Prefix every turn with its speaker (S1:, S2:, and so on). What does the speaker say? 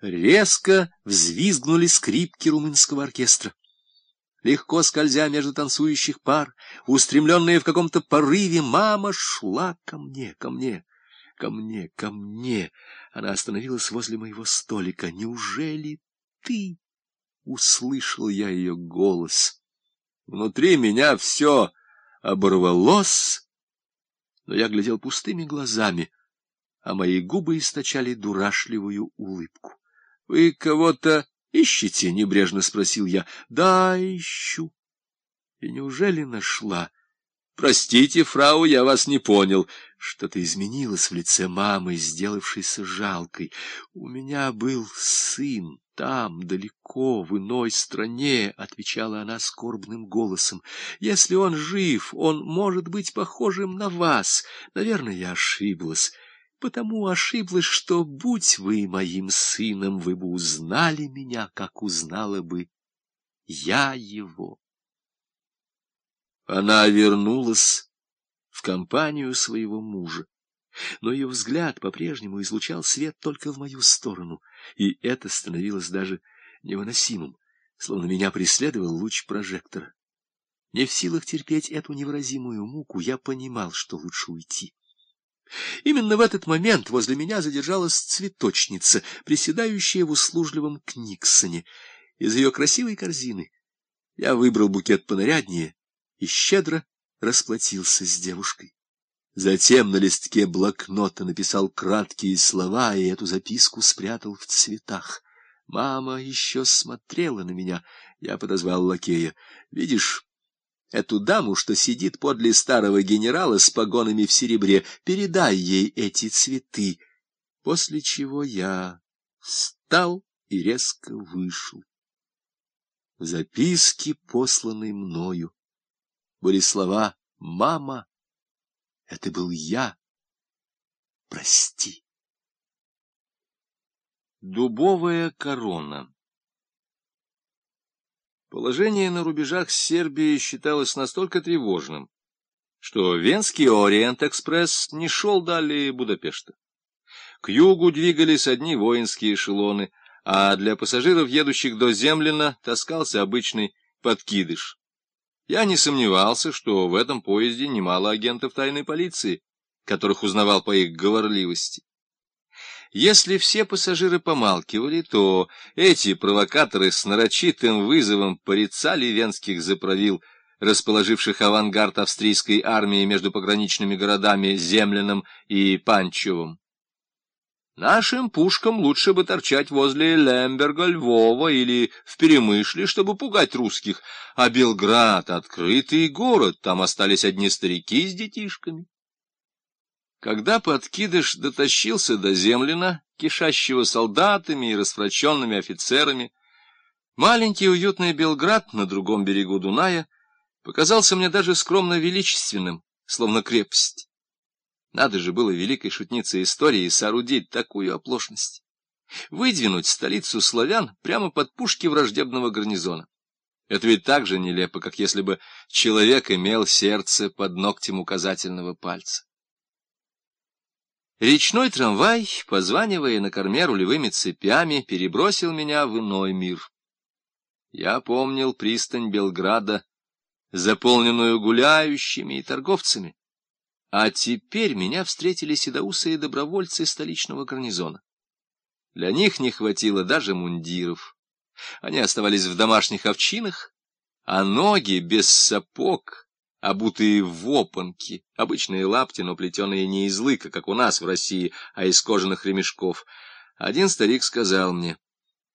S1: резко взвизгнули скрипки румынского оркестра. Легко скользя между танцующих пар, устремленная в каком-то порыве, мама шла ко мне, ко мне, ко мне, ко мне. Она остановилась возле моего столика. «Неужели ты?» — услышал я ее голос. Внутри меня все оборвалось, но я глядел пустыми глазами, а мои губы источали дурашливую улыбку. — Вы кого-то ищете? — небрежно спросил я. — Да, ищу. И неужели нашла? — Простите, фрау, я вас не понял. Что-то изменилось в лице мамы, сделавшейся жалкой. У меня был сын там, далеко, в иной стране, — отвечала она скорбным голосом. Если он жив, он может быть похожим на вас. Наверное, я ошиблась. Потому ошиблась, что, будь вы моим сыном, вы бы узнали меня, как узнала бы я его. Она вернулась в компанию своего мужа но ее взгляд по-прежнему излучал свет только в мою сторону, и это становилось даже невыносимым, словно меня преследовал луч прожектора. Не в силах терпеть эту невыразимую муку, я понимал, что лучше уйти. Именно в этот момент возле меня задержалась цветочница, приседающая в услужливом книксоне. Из ее красивой корзины я выбрал букет понаряднее и щедро расплатился с девушкой. Затем на листке блокнота написал краткие слова и эту записку спрятал в цветах. Мама еще смотрела на меня. Я подозвал лакея. «Видишь, эту даму, что сидит подле старого генерала с погонами в серебре, передай ей эти цветы». После чего я встал и резко вышел. В записке, посланной мною, были слова «Мама». Это был я. Прости. Дубовая корона Положение на рубежах Сербии считалось настолько тревожным, что Венский Ориент-экспресс не шел далее Будапешта. К югу двигались одни воинские эшелоны, а для пассажиров, едущих до Землина, таскался обычный подкидыш. Я не сомневался, что в этом поезде немало агентов тайной полиции, которых узнавал по их говорливости. Если все пассажиры помалкивали, то эти провокаторы с нарочитым вызовом порицали венских заправил, расположивших авангард австрийской армии между пограничными городами Земляном и Панчевым. Нашим пушкам лучше бы торчать возле Лемберга, Львова или в Перемышле, чтобы пугать русских, а Белград — открытый город, там остались одни старики с детишками. Когда подкидыш дотащился до землина, кишащего солдатами и расфраченными офицерами, маленький уютный Белград на другом берегу Дуная показался мне даже скромно величественным, словно крепость. Надо же было великой шутнице истории соорудить такую оплошность. Выдвинуть столицу славян прямо под пушки враждебного гарнизона. Это ведь так же нелепо, как если бы человек имел сердце под ногтем указательного пальца. Речной трамвай, позванивая на корме рулевыми цепями, перебросил меня в иной мир. Я помнил пристань Белграда, заполненную гуляющими и торговцами. А теперь меня встретили седоусые добровольцы столичного гарнизона. Для них не хватило даже мундиров. Они оставались в домашних овчинах, а ноги без сапог, обутые в опанки, обычные лапти, но плетеные не из лыка, как у нас в России, а из кожаных ремешков. Один старик сказал мне,